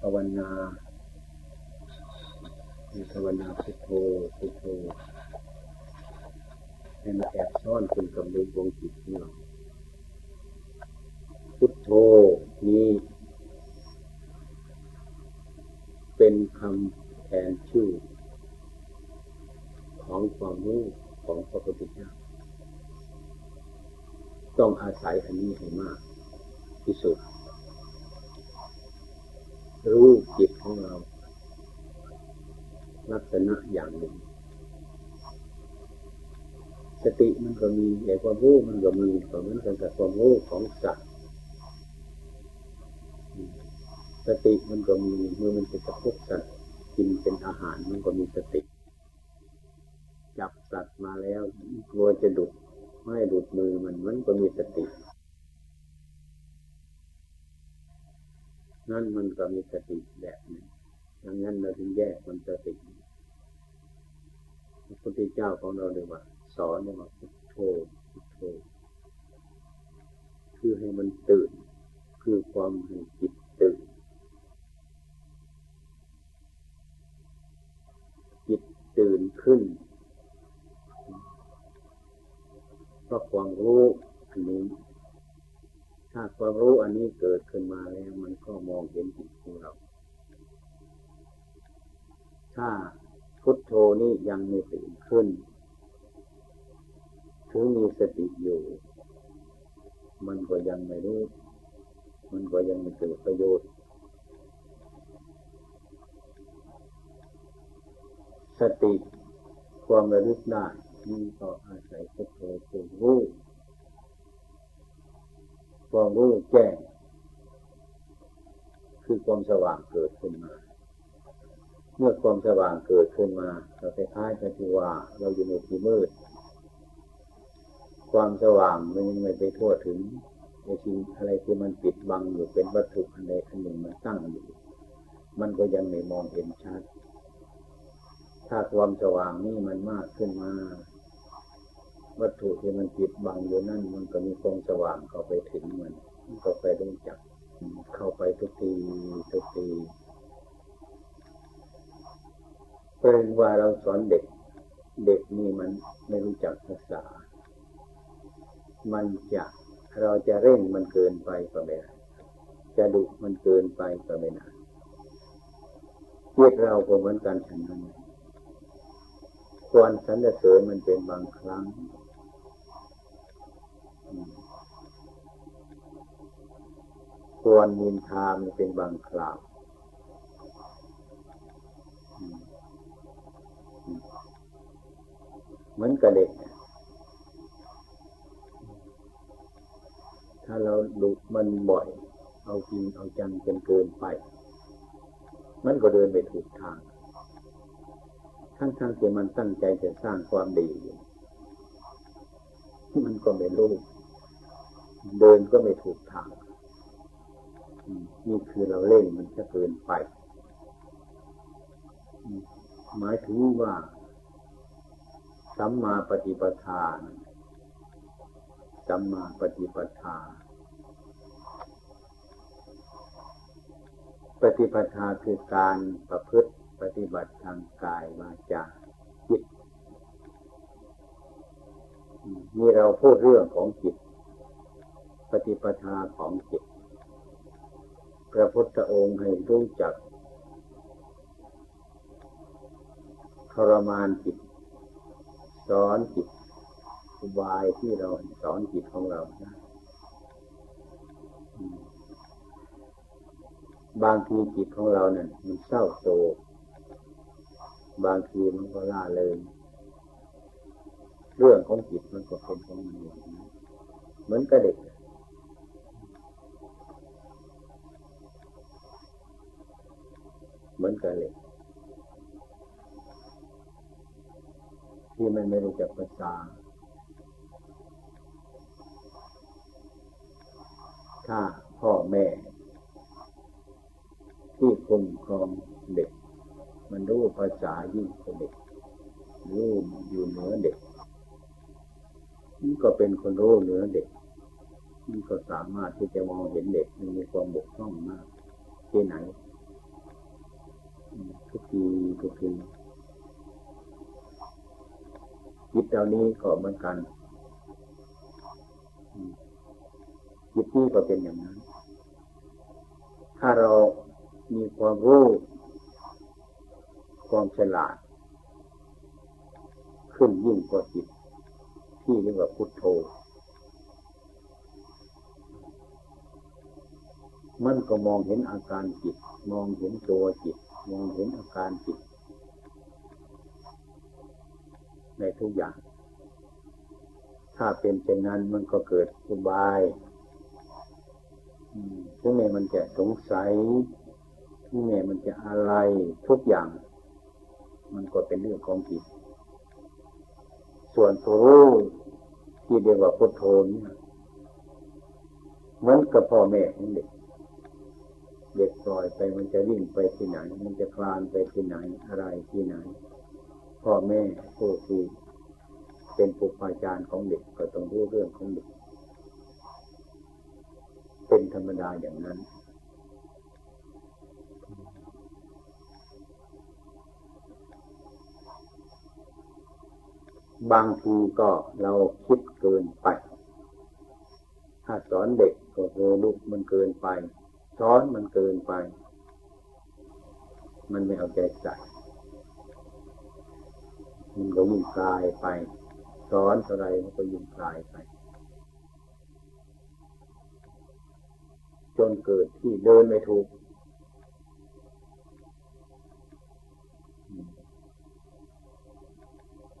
ภาวนาภาวนาพุทโธพุทโธให้มาแอบซ่อนคุณกับดูวงจิตของเราพุทโธนี้เป็นคำแทนชื่อ ของความรู้ของพระพุทธเจ้าต้องอาศัยอันนี้ให้มากที่สุด รู้จิตของเรา ลักษณะอย่างหนึ่ง สติมันก็มีแต่ความรู้มันก็มีเหมือนกันกับความรู้ของสัตว์สติมันก็มีเมื่อมันจะกระทบสัตว์กินเป็นอาหารมันก็มีสติ จับสัตว์มาแล้วกลัวจะดุดไม่ดุดมือมันมันก็มีสติ นั่นมันก็มีสติแบบนึงดังนั้นเราถึงแยกมันสติพระพุทธเจ้าของเราเลยว่า สอนเลยว่าพุทโธพุทโธคือให้มันตื่น คือความให้จิตตื่น จิตตื่นขึ้นเพราะความรู้อันนี้ ถ้าความรู้อันนี้เกิดขึ้นมาแล้วมันก็มองเห็นจิตของเรา ถ้าพุทโธนี้ยังไม่ตื่นขึ้น ถึงมีสติอยู่ มันก็ยังไม่รู้ มันก็ยังไม่เกิดประโยชน์ สติความระลึกได้นี่ก็อาศัยพุทโธผู้รู้ ความรู้แจ้ง คือความสว่างเกิดขึ้นมา เมื่อความสว่างเกิดขึ้นมา เราคล้ายกันที่ว่า เราอยู่ในที่มืด ความสว่างมันยังไม่ไปทั่วถึงในสิ่งอะไรที่มันปิดบังอยู่เป็นวัตถุอันใดอันหนึ่งมันตั้งอยู่ มันก็ยังไม่มองเห็นชัด ถ้าความสว่างนี่มันมากขึ้นมา วัตถุที่มันปิดบังอยู่นั่นมันก็มีความสว่างเข้าไปถึงมันก็ไปรู้จัก เข้าไปทุกทีทุกทีเป็นว่าเราสอนเด็ก เด็กนี่มันไม่รู้จักภาษา มันจะเราจะเร่งมันเกินไปก็ไม่ได้จะดุมันเกินไปก็ไม่ได้เพื่อเราก็เหมือนกันฉันนั้นควรสรรเสริญมันเป็นบางครั้ง ควรนินทามันเป็นบางคราวเหมือนกับเด็กถ้าเราดุมันบ่อย เอาจริงเอาจังจนเกินไป มันก็เดินไปถูกทาง ทั้งๆที่มันตั้งใจจะสร้างความดีมันก็ไม่รู้ เดินก็ไม่ถูกทาง นี่คือเราเล่นมันจะเกินไป หมายถึงว่าสัมมาปฏิปทาสัมมาปฏิปทา ปฏิปทาคือการประพฤติปฏิบัติทางกายวาจาจิตนี่เราพูดเรื่องของจิต ปฏิปทาของจิต พระพุทธองค์ให้รู้จัก ทรมานจิต สอนจิตอุบายที่เราสอนจิตของเรานะบางทีจิตของเราเนี่ยมันเศร้าโศกบางทีมันก็ล่าเลยเรื่องของจิตมันก็เป็นของมันเหมือนกับเด็ก เหมือนกันเลยที่มันไม่รู้จักภาษา ถ้าพ่อแม่ ที่คุ้มครองเด็ก มันรู้ภาษายิ่งกว่าเด็กรู้อยู่เหนือเด็กนี่ก็เป็นคนรู้เหนือเด็กนี่ก็สามารถที่จะมองเห็นเด็กมีความบกพร่องมากที่ไหน ทุกทีจิตเหล่านี้ก็เหมือนกันจิตนี้ก็เป็นอย่างนั้น ถ้าเรามีความรู้ความฉลาด ขึ้นยิ่งกว่าจิต ที่เรียกว่าพุทโธมันก็มองเห็นอาการจิต มองเห็นตัวจิต มองเห็นอาการจิตในทุกอย่าง ถ้าเป็นเช่นนั้นมันก็เกิดอุบายถึงแม้มันจะสงสัยถึงแม้มันจะอะไรทุกอย่าง มันก็เป็นเรื่องของจิต ส่วนตัวรู้ที่เรียกว่าพุทโธนี่เหมือนกับพ่อแม่ของเด็ก เด็กปล่อยไปมันจะวิ่งไปที่ไหน มันจะคลานไปที่ไหนอะไรที่ไหน พ่อแม่ผู้ที่เป็นปุปาจารย์ของเด็กก็ต้องรู้เรื่องของเด็ก เป็นธรรมดาอย่างนั้น บางทีก็เราคิดเกินไป ถ้าสอนเด็กก็โหลูกมันเกินไป สอนมันเกินไป มันไม่เอาใจใส่มันก็ยิ่งกลายไป สอนอะไรมันก็ยิ่งกลายไป จนเกิดที่เดินไม่ถูก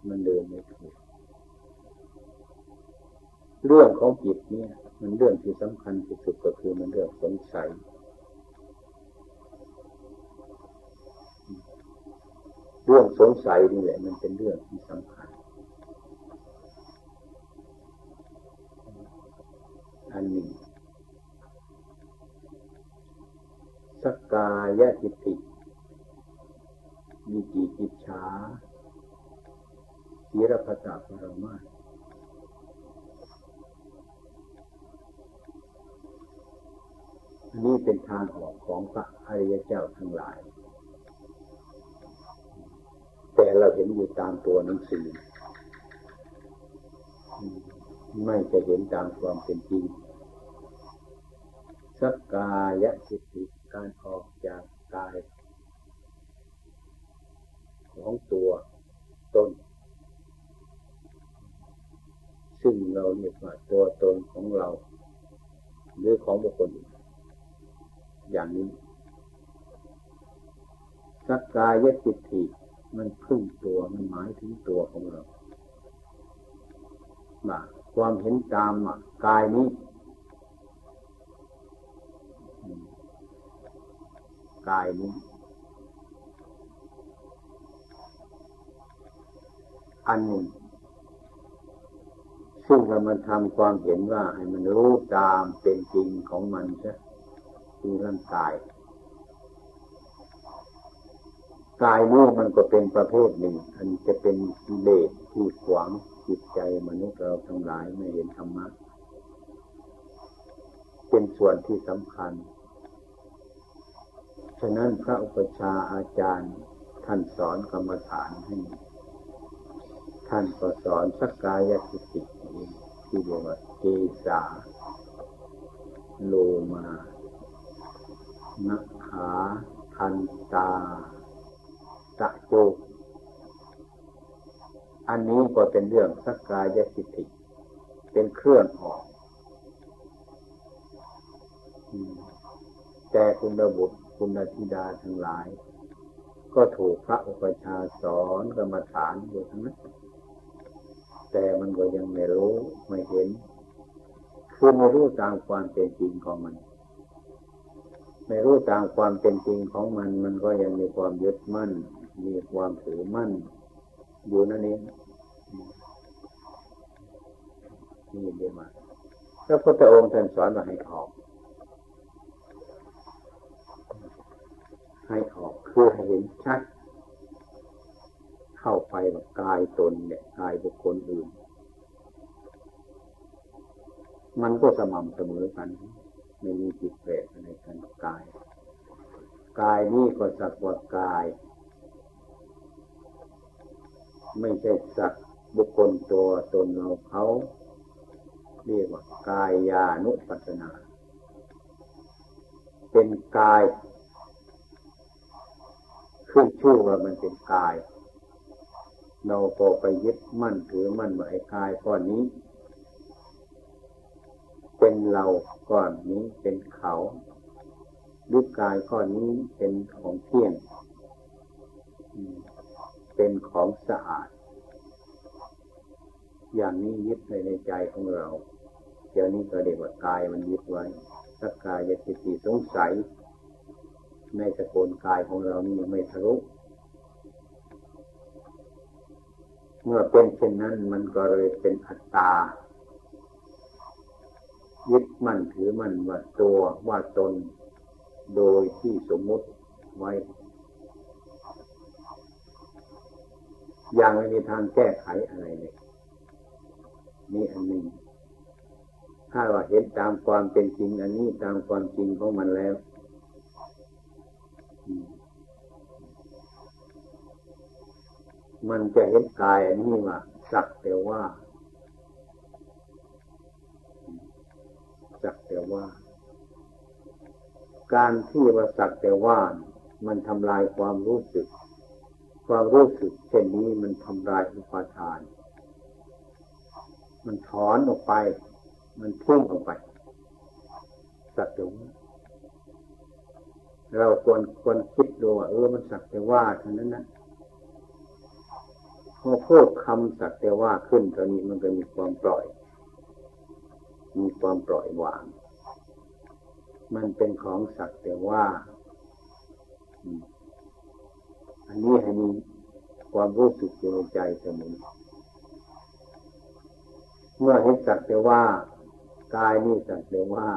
มันเดินไม่ถูกเรื่องของจิตเนี่ย มันเรื่องที่สำคัญที่สุดก็คือมันเรื่องสงสัย เรื่องสงสัยนี่แหละมันเป็นเรื่องที่สำคัญ อันหนึ่งสกายทิฏฐิมีจิจิตฉาศีรพตาปรมาอันนี้เป็นทางออกของพระอริยเจ้าทั้งหลาย แต่เราเห็นอยู่ตามตัวหนังสือไม่จะเห็นตามความเป็นจริงสักกายสิทธิการออกจากกาย ของตัวตน ซึ่งเราเรียกว่าตัวตนของเรา หรือของบุคคล อย่างนี้สักกายจิตติ มันพึ่งตัวมันหมายถึงตัวของเราความเห็นตามกายนี้กายนี้ อันหนึ่งซึ่งเรามาทำความเห็นว่าให้มันรู้ตามเป็นจริงของมันใช่คือร่างกาย กายนี้มันก็เป็นประเภทหนึ่ง อันจะเป็นกิเลสที่ขวางจิตใจมนุษย์เราทั้งหลายไม่เห็นธรรมะเป็นส่วนที่สำคัญ ฉะนั้นพระอุปชาอาจารย์ท่านสอนกรรมฐานให้ท่านก็สอนสกกายสิติที่เรียกว่าเกสาโลมานักขาทันตา ตะโจอันนี้ก็เป็นเรื่องสักกายสิติเป็นเครื่องออก แต่คุณระบุคุณธิดาทั้งหลาย ก็ถูกพระอุปชาสอนกรรมฐานอยู่ทั้งนั้น แต่มันก็ยังไม่รู้ไม่เห็น คือไม่รู้ตามความเป็นจริงของมัน ไม่รู้ตามความเป็นจริงของมัน มันก็ยังมีความยึดมั่น มีความถือมั่น อยู่นั่นเองนี่เดียวมาพระพุทธองค์ท่านสอนมาให้ออก ให้ออกคือให้เห็นชัด เข้าไปแบบกายตนเนี่ยกายบุคคลอื่น มันก็สม่ำเสมอกัน ไม่มีจิตแปลกอะไรกันกาย กายนี่ก็สักว่ากาย ไม่ใช่สัตว์บุคคลตัวตนเราเขาเรียกว่ากายานุปัสนา เป็นกายขึ้นชื่อว่ามันเป็นกาย เราพอไปยึดมั่นถือมั่นว่าไอ้กายก้อนนี้ เป็นเราก้อนนี้เป็นเขาหรูปกายก้อนนี้เป็นของเที่ยง เป็นของสะอาด อย่างนี้ยึดในในใจของเรา เดี๋ยวนี้ก็เรียกว่ากายมันยึดไว้ถ้ากายจะติติสงสัย ในสกุลกายของเรานี่ไม่ทะลุเมื่อเป็นเช่นนั้นมันก็เลยเป็นอัตตา ยึดมั่นถือมั่นว่าตัวว่าตน โดยที่สมมุติไว้อ ย่างไม่มีทางแก้ไขอะไรเลยนี่อันหนึ่งถ้าว่าเห็นตามความเป็นจริง อันนี้ตามความจริงของมันแล้วมันจะเห็นกายอันนี้ว่าสักแต่ว่าสักแต่ว่า การที่ว่าสักแต่ว่า มันทำลายความรู้สึก ความรู้สึกเช่นนี้มันทำลายอุปาทาน มันถอนออกไป มันพุ่งออกไปสักแต่ว่าเราควรควรคิดดูว่าเออมันสักแต่ว่าเท่านั้นนะพอพูดคำสักแต่ว่าขึ้นตอนนี้มันก็มีความปล่อย มีความปล่อยวาง มันเป็นของสักแต่ว่า อันนี้ให้มีความรู้สึกอยู่ในใจเสมอเมื่อเห็นสักแต่ว่ากายนี่สักแต่ว่า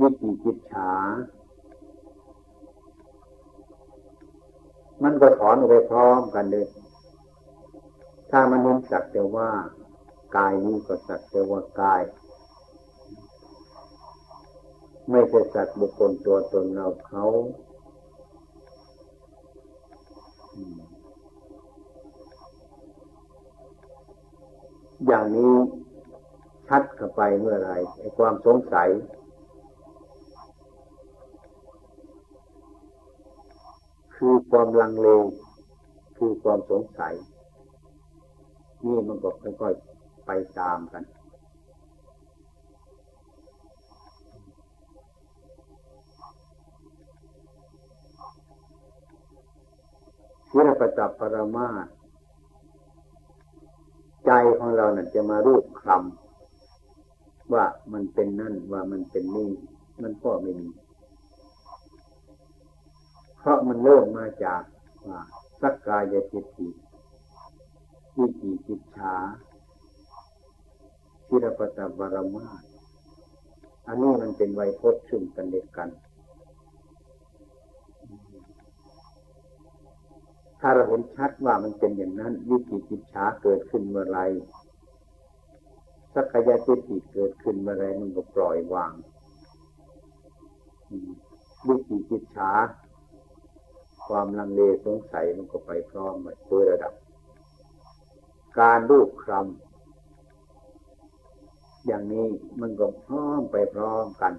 วิจิจิตฉา มันก็ถอนออกไปพร้อมกันเลย ถ้ามันเห็นสักแต่ว่ากายนี้ก็สักแต่ว่ากาย ไม่ใช่สัตว์บุคคลตัวตนเราเขา อย่างนี้ชัดเข้าไปเมื่อไรไอ้ความสงสัย คือความลังเลคือความสงสัย นี่มันก็ค่อยๆไปตามกัน วิรประจับปรมาใจของเราเนี่ยจะมารูปคลำว่ามันเป็นนั่นว่ามันเป็นนี่ มันก็ไม่มี เพราะมันเริ่มมาจากว่าสักกายจิตติวิจิจิตชาวิรประจับปรมาอันนี้มันเป็นไวยพจน์ซึ่งกันเด็กกัน ถ้าเราเห็นชัดว่ามันเป็นอย่างนั้นวิจิกิจฉาเกิดขึ้นเมื่อไรสักยะทิฏฐิเกิดขึ้นเมื่อไรมันก็ปล่อยวางวิจิกิจฉาความลังเลสงสัยมันก็ไปพร้อมโดยระดับ การรูปคำอย่างนี้มันก็พร้อมไปพร้อมกัน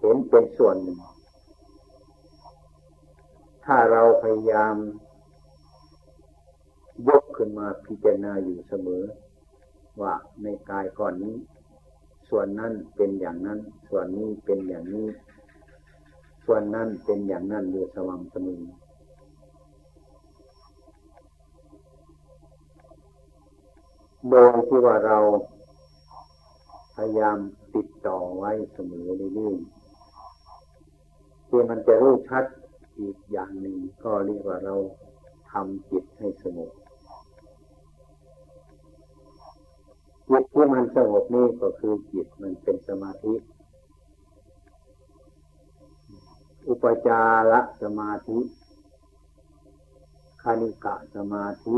เห็นเป็นส่วนหนึ่ง ถ้าเราพยายาม ยกขึ้นมาพิจารณาอยู่เสมอ ว่าในกายก่อนนี้ ส่วนนั้นเป็นอย่างนั้น ส่วนนี้เป็นอย่างนี้ ส่วนนั้นเป็นอย่างนั้นอยู่สม่ำเสมอโดยที่ว่าเราพยายามติดต่อไว้เสมอเรื่อยๆ ที่มันจะรู้ชัดอีกอย่างหนึ่งก็เรียกว่าเราทำจิตให้สงบจิตที่มันสงบนี่ก็คือจิตมันเป็นสมาธิ อุปจารสมาธิคานิกะสมาธิ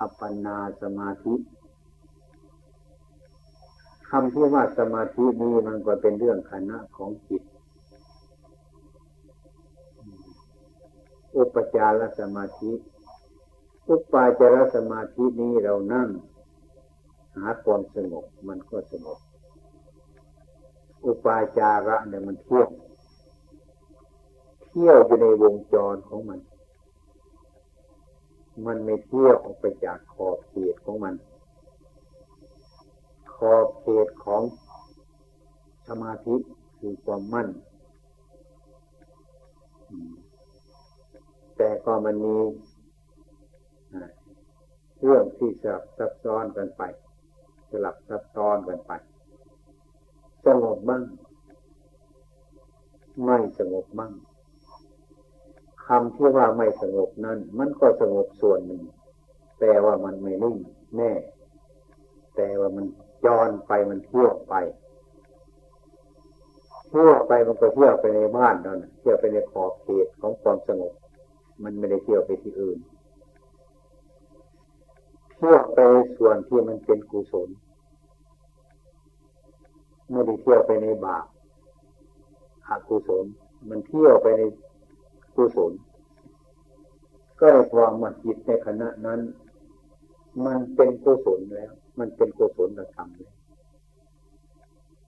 อัปปนาสมาธิคำที่ว่าสมาธินี้มันก็เป็นเรื่องคณะของจิต อุปจารสมาธิ อุปาจารสมาธินี้เรานั่ง หาความสงบมันก็สงบ อุปาจาระเนี่ยมันเที่ยวเที่ยวอยู่ในวงจรของมัน มันไม่เที่ยวออกไปจากขอบเขตของมัน ขอบเขตของสมาธิคือความมั่น แต่ก็มันมีเรื่องที่สลับซับซ้อนกันไป สลับซับซ้อนกันไป สงบบ้าง ไม่สงบบ้างคำที่ว่าไม่สงบนั้น มันก็สงบส่วนหนึ่ง แต่ว่ามันไม่นิ่งแน่ แต่ว่ามันจรไปมันเที่ยวไปเที่ยวไปมันก็เที่ยวไปในบ้านนั่นเที่ยวไปในขอบเขตของความสงบ มันไม่ได้เที่ยวไปที่อื่นเที่ยวไปส่วนที่มันเป็นกุศลไม่ได้เที่ยวไปในบาปอกุศล มันเที่ยวไปในกุศล ก็ความมันจิตในขณะนั้น มันเป็นกุศลแล้ว มันเป็นกุศลธรรมเลย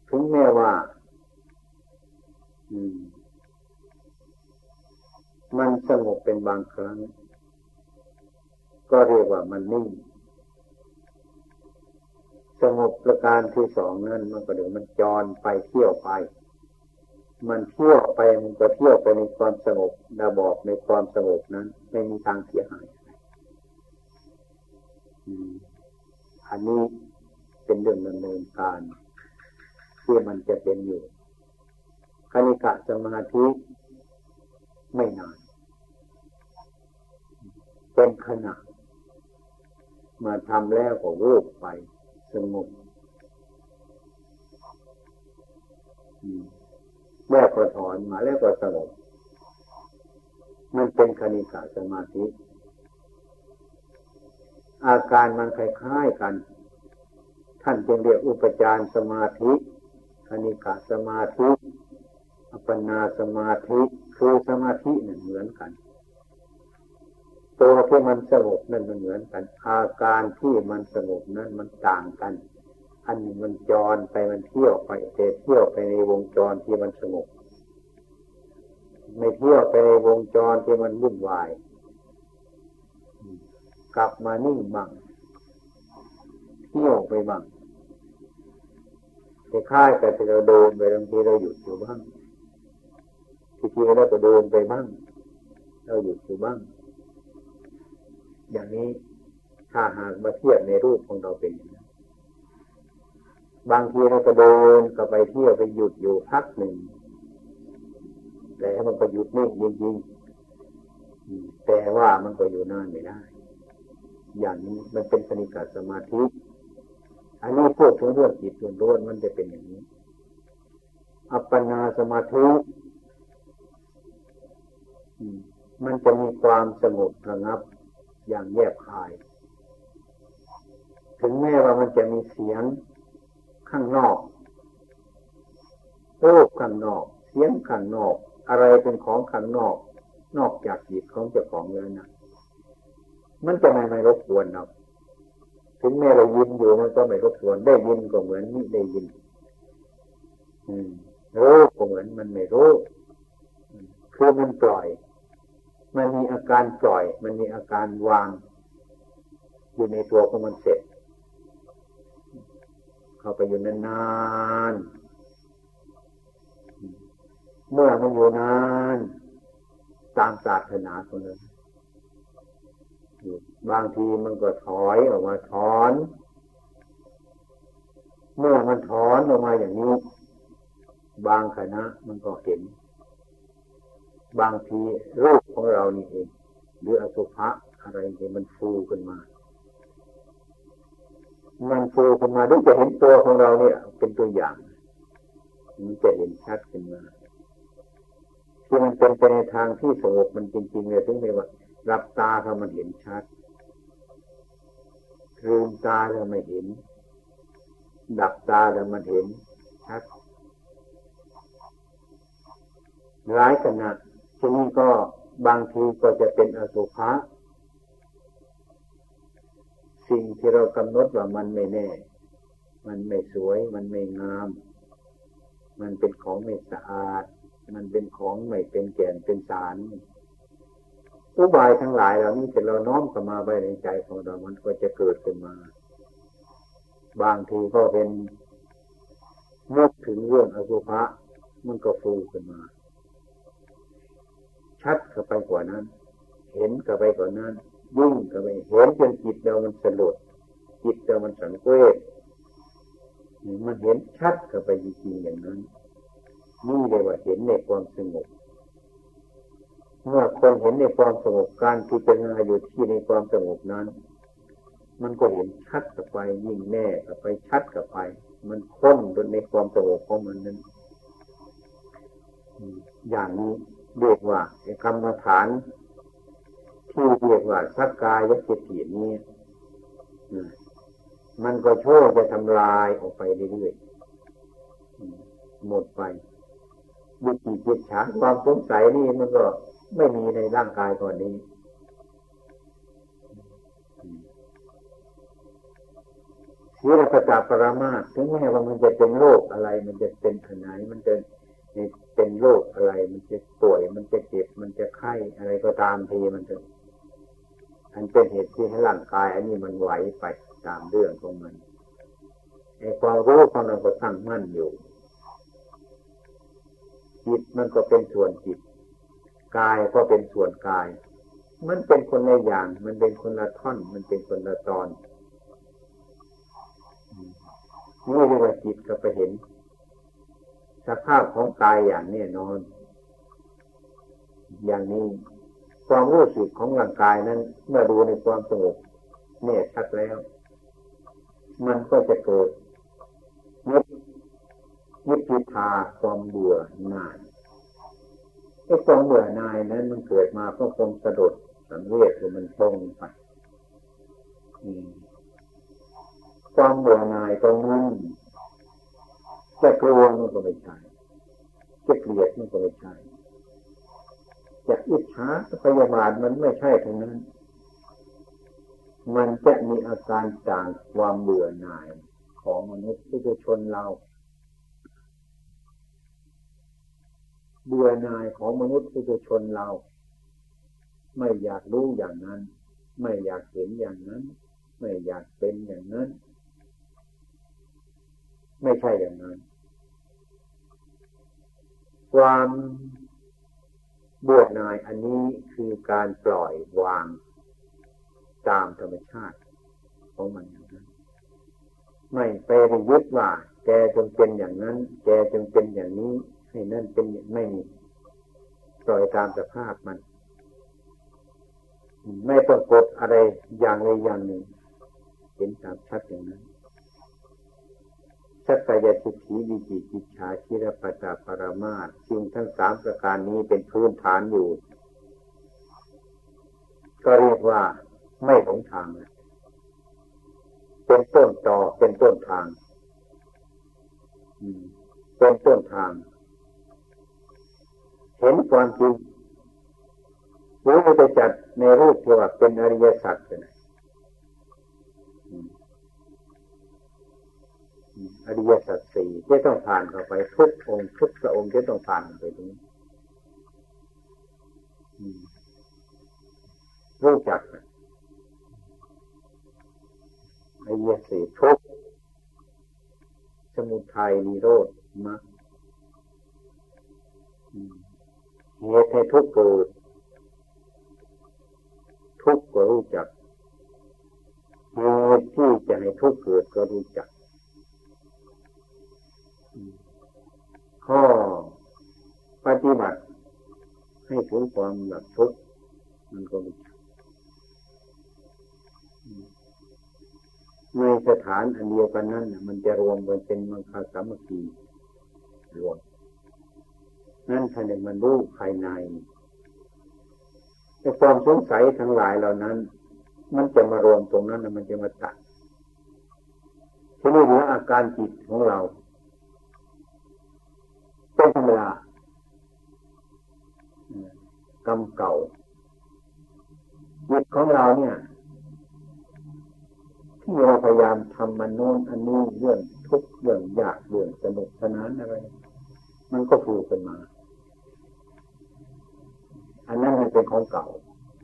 ถึงแม้ว่า อืม มันสงบเป็นบางครั้ง ก็เรียกว่ามันนิ่ง สงบประการที่สองนั้นมันก็เดี๋ยวมันจรไปเที่ยวไป มันเที่ยวไปมันก็เที่ยวไปในความสงบดาบอกในความสงบนั้น ไม่มีทางเสียหายอันนี้เป็นเรื่องดำเนินการที่มันจะเป็นอยู่คณิกะสมาธิ ไม่นาน เป็นขณะมาทำแล้วก็วูบไปสงบแม่ก็ถอนมาแล้วก็สงบมันเป็นคณิกะสมาธิ อาการมันคล้ายๆกัน ท่านจึงเรียกอุปจารสมาธิคณิกาสมาธิ อัปปนาสมาธิ คือสมาธินั่นเหมือนกัน ตัวที่มันสงบนั่นมันเหมือนกัน อาการที่มันสงบนั้นมันต่างกัน อันมันจรไปมันเที่ยวไปแต่เที่ยวไปในวงจรที่มันสงบไม่เที่ยวไปในวงจรที่มันวุ่นวาย กลับมานิ่งบ้างเที่ยวไปบ้างแต่ค่ายแต่เราโดนไปบางทีเราหยุดอยู่บ้าง ทีทีเราก็โดนไปบ้างเราหยุดอยู่บ้าง อย่างนี้ถ้าหากมาเทียบในรูปของเราเป็นอย่างนั้นบางทีเราก็โดนก็ไปเที่ยวไปหยุดอยู่พักหนึ่ง แต่มันก็หยุดนิ่งจริงๆแต่ว่ามันก็อยู่นานไม่ได้ อย่างนี้มันเป็นสนิกาสมาธิ อันนี้พูดถึงเรื่องจิตล้วนมันจะเป็นอย่างนี้ อัปปนาสมาธิ มันจะมีความสงบระงับอย่างแยบคาย ถึงแม้ว่ามันจะมีเสียงข้างนอกรูปข้างนอก เสียงข้างนอก อะไรเป็นของข้างนอก นอกจากจิตของเจ้าของแล้วนะมันจะไม่ไม่รบกวนเราถึงแม้เรายินอยู่มันก็ไม่รบกวนได้ยินก็เหมือนนี่ได้ยิน อืมรู้ก็เหมือนมันไม่รู้คือมันปล่อย มันมีอาการปล่อย มันมีอาการวาง อยู่ในตัวของมันเสร็จ เข้าไปอยู่นานๆ เมื่อมันอยู่นานตามศาสนาคนนั้นบางทีมันก็ถอยออกมาถอน เมื่อมันถอนออกมาอย่างนี้ บางคณะมันก็เห็น บางทีรูปของเรานี่เองหรืออสุภะอะไรเนี่ยมันฟูขึ้นมา มันฟูขึ้นมาด้วยจะเห็นตัวของเราเนี่ย เป็นตัวอย่างมันจะเห็นชัดขึ้นมาที่มันเป็นไปในทางที่สงบมันจริงๆเลยถึงไม่ว่า รับตาเขามันเห็นชัดลืมตาเราไม่เห็น ดับตาแล้วมันเห็นชัดหลายขนาด ทีนี้ก็บางทีก็จะเป็นอสุภะสิ่งที่เรากำหนดว่ามันไม่แน่ มันไม่สวย มันไม่งาม มันเป็นของไม่สะอาด มันเป็นของไม่เป็นแก่นเป็นสารอุบายทั้งหลายเหล่านี้เสร็จเราน้อมเข้ามาไว้ในใจของเรา มันก็จะเกิดขึ้นมา บางทีก็เป็นนึกถึงเรื่องอสุภะมันก็ฟูขึ้นมา ชัดเข้าไปกว่านั้น เห็นเข้าไปกว่านั้นยิ่งเข้าไปเห็นจนจิตเรามันสลดจิตเรามันสังเวชมันเห็นชัดเข้าไปจริงๆอย่างนั้นนี่เลยว่าเห็นในความสงบเมื่อคนเห็นในความสงบการพิจารณาอยู่ที่ในความสงบนั้น มันก็เห็นชัดกับไปยิ่งแน่กับไปชัดกับไป มันค้นในความสงบของมันนั้นอย่างนี้ เรียกว่าคำรรฐาน ที่เรียกว่าสักกายสิทธินี้มันก็โชว์จะทำลายออกไปเรื่อยๆหมดไปวิจิจิตฉาความสงสัยนี่มันก็ไม่มีในร่างกายก่อนนี้ ศีลปจาปรามาถึงแม้ว่ามันจะเป็นโรคอะไร มันจะเป็นขนายมันจะ เป็นโรคอะไร มันจะป่วยมันจะเจ็บมันจะไข้อะไรก็ตามทีมันจะอันเป็นเหตุที่ให้ร่างกาย อันนี้มันไหวไปตามเรื่องของมันไอ้ความรู้ของเราก็ตั้งมั่นอยู่จิตมันก็เป็นส่วนจิตกายก็เป็นส่วนกาย มันเป็นคนในอย่าง มันเป็นคนละท่อน มันเป็นคนละตอนนี่เรียกว่าจิตก็ไปเห็น สภาพของกายอย่างแน่นอน อย่างนี้ความรู้สึกของร่างกายนั้น เมื่อดูในความสงบเนี่ยชัดแล้ว มันก็จะเกิดยึดยึดพิทาความเบื่อหน่ายไอ้ความเบื่อหน่ายนั้นมันเกิดมาเพราะความสะดุดสังเวชคือมันตรงไปความเบื่อหน่ายตรงนั้น จะกลัวมันก็ไม่ใช่จะเกลียดมันก็ไม่ใช่จะอิจฉาพยาบาทมันไม่ใช่ทั้งนั้น มันจะมีอาการต่างความเบื่อหน่ายของมนุษย์ที่จะชนเรา เบื่อหน่ายของมนุษย์ทุกชนเรา ไม่อยากรู้อย่างนั้น ไม่อยากเห็นอย่างนั้น ไม่อยากเป็นอย่างนั้น ไม่ใช่อย่างนั้น ความบวชนายอันนี้คือการปล่อยวางตามธรรมชาติของมันอย่างนั้น ไม่ไปยึดว่า แกจงเป็นอย่างนั้น แกจงเป็นอย่างนี้ ให้นั่นเป็นไม่มีปล่อยตามสภาพมัน ไม่ต้องกดอะไรอย่างใดอย่างหนึ่ง เห็นตามชัดอย่างนั้น ชัตตายสิทธิวิจิกิจฉาชิรปตาปรมาสสิ่งทั้งสามประการนี้เป็นพื้นฐานอยู่ ก็เรียกว่าไม่หลงทาง เป็นต้นต่อเป็นต้นทางเป็นต้นทาง เห็นความจริงรือเราจะจัดในรูปที่ว่าเป็นอริยสัจเป็ อริยสัจสี่ที่ต้องผ่านเข้าไปทุกองค์ทุกพระองค์ที่ต้องผ่านไปตรงนี้รู้จักอริยสี่ทุกสมุทัยนิโรธมรรคเหตุให้ทุกเกิดทุกก็รู้จักเหตุที่จะให้ทุกเกิดก็รู้จัก ข้อปฏิบัติ ให้ถึงความหลับทุกข์มันก็รู้จักในสถานอันเดียวกันนั้นมันจะรวมกันเป็นมังคาสามัคคีรวมนั่นท่านมันรู้ภายในแต่ความสงสัยทั้งหลายเหล่านั้น มันจะมารวมตรงนั้นมันจะมาตัดที่นี่เหลืออาการจิตของเรา เป็นธรรมดากรรมเก่าจิตของเราเนี่ย ที่เราพยายามทำมันโน้นอันนี้เรื่องทุกเรื่องยากเรื่องสนุกสนานอะไรมันก็ฟูขึ้นมา อันนั้นมันเป็นของเก่า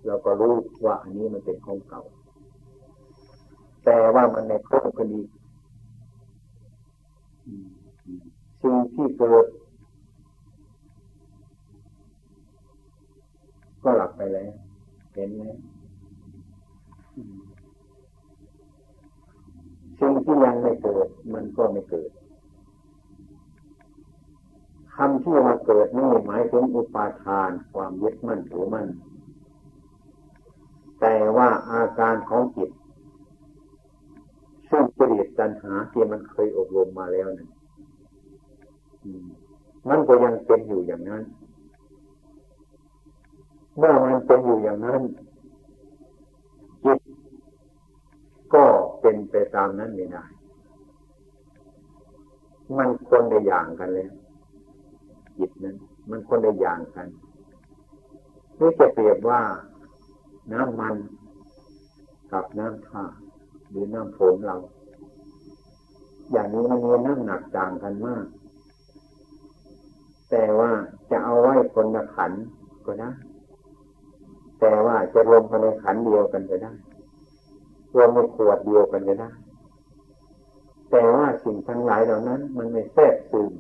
เราก็รู้ว่าอันนี้มันเป็นของเก่า แต่ว่ามันในครบคดีสิ่งที่เกิด ก็หลับไปแล้วเห็นไหมสิ่งที่ยังไม่เกิด มันก็ไม่เกิดคำที่มาเกิดนี่หมายถึงอุปาทานความยึดมั่นถือมั่นแต่ว่าอาการของจิตซึ่งจริตตัณหาที่มันเคยอบรมมาแล้วนั่นมันก็ยังเป็นอยู่อย่างนั้น เมื่อมันเป็นอยู่อย่างนั้นจิตก็เป็นไปตามนั้นไม่ได้ มันคนในอย่างกันเลยจิตนั้น มันคนในอย่างกันนี่จะเปรียบว่าน้ำมันกับน้ำท่าหรือน้ำฝนเรา อย่างนี้มันมีน้ำหนักต่างกันมาก แต่ว่าจะเอาไว้คนละขันก็ได้ แต่ว่าจะรวมภายในขันเดียวกันก็ได้ รวมในขวดเดียวกันก็ได้ แต่ว่าสิ่งทั้งหลายเหล่านั้น มันไม่แทรกซึม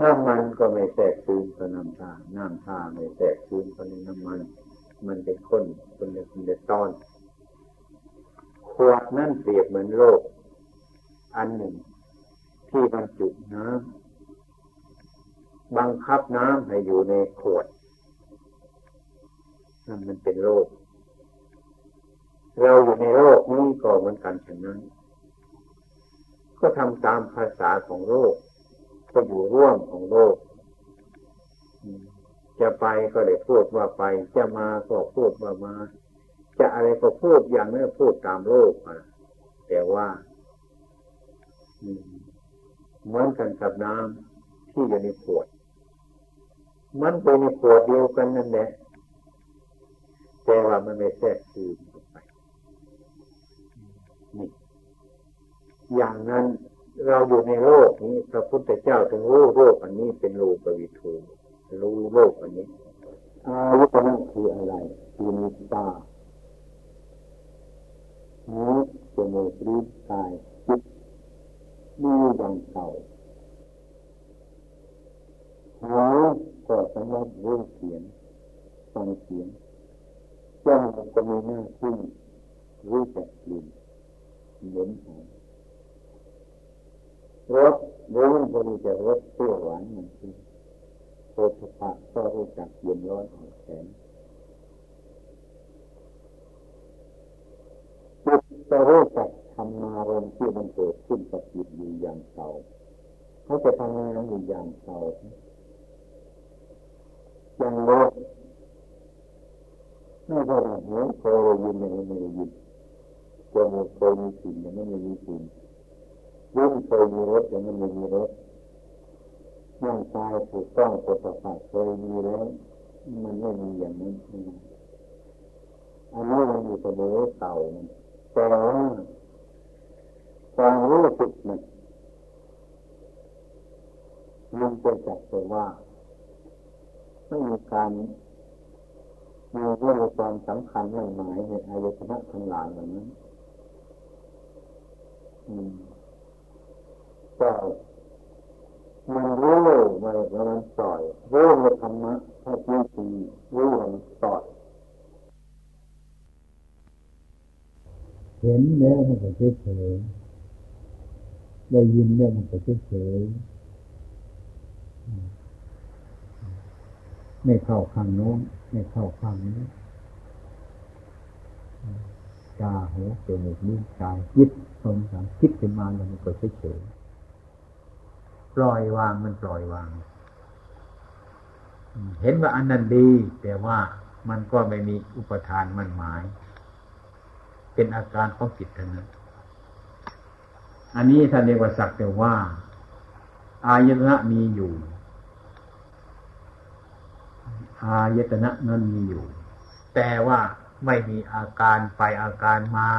น้ำมันก็ไม่แทรกซึมกับน้ำชาน้ำชาไม่แทรกซึมกับน้ำมัน มันเป็นข้นคนเดียวคนเดียวตอนขวดนั่นเปรียบเหมือนโลก อันหนึ่ง ที่บรรจุน้ำ บังคับน้ำให้อยู่ในขวดนั่นมันเป็นโลกเราอยู่ในโลกนี้ก็เหมือนกันฉะนั้น ก็ทำตามภาษาของโลกก็อยู่ร่วมของโลก จะไปก็ได้พูดว่าไป จะมาก็พูดว่ามา จะอะไรก็พูดอย่างนี้พูดตามโลกแต่ว่าเหมือนกันกับน้ำที่อยู่ในขวด มันเป็นในขวดเดียวกันนั่นแหละแต่ว่ามันไม่แทรกซึมออกไปนี่อย่างนั้นเราอยู่ในโลกนี้พระพุทธเจ้าถึงรู้โลกอันนี้เป็นโลกวิทูรู้โลกอันนี้อายุนั้นคืออะไรคือนิตาหูจมูกลิ้นกายจิตมีอย่างเก่า หูก็สำหรับรู้เสียงฟังเสียงจมูกก็มีหน้าที่รู้จักกลิ่นเหม็นหอมรสรู้ก็รู้จักรสเปรี้ยวหวานมันคือโสฏฐะก็รู้จักเย็นร้อนอ่อนแข็งจิตก็รู้จักทำมารมที่มันเกิดขึ้นกับจิตอยู่อย่างเก่าเขาจะทำงานอยู่อย่างเก่า อย่างโลกไม่ใช่ว่าหูเคยได้ยินอย่างไม่ได้ยินจมูกเคยมีสิ่งอย่างไม่มีสิ่งลิ้นเคยมีรสอย่างไม่มีรสร่างกายถูกต้องปกติเคยมีแล้วมันไม่มีอย่างนั้นอันนี้มันอยู่เสมอเก่าแต่ว่าความรู้สึกมันมันจะจับตัวว่า ไม่มีการมีเรื่องความสำคัญมั่นหมายในอายตนะทั้งหลายอย่านั้นก็มันรู้มันมันปล่อยรู้ในธรรมะถ้าจริงรู้มันปล่อยเห็นแล้วมันก็เฉยได้ยินเนี่ยมันก็เฉย ไม่เข้าข้างโน้นไม่เข้าข้างนี้ตาหูจมูกนิ้วกายคิดสงสารคิดขึ้นมาแล้วมันก็เฉยปล่อยวางมันปล่อยวาง เห็นว่าอันนั้นดี แต่ว่ามันก็ไม่มีอุปทานมันหมาย เป็นอาการของจิตทั้งนั้นอันนี้ท่านเรียกว่าสักแต่ว่า อายตนะมีอยู่ อายตนะนั้นมีอยู่ แต่ว่าไม่มีอาการไปอาการมา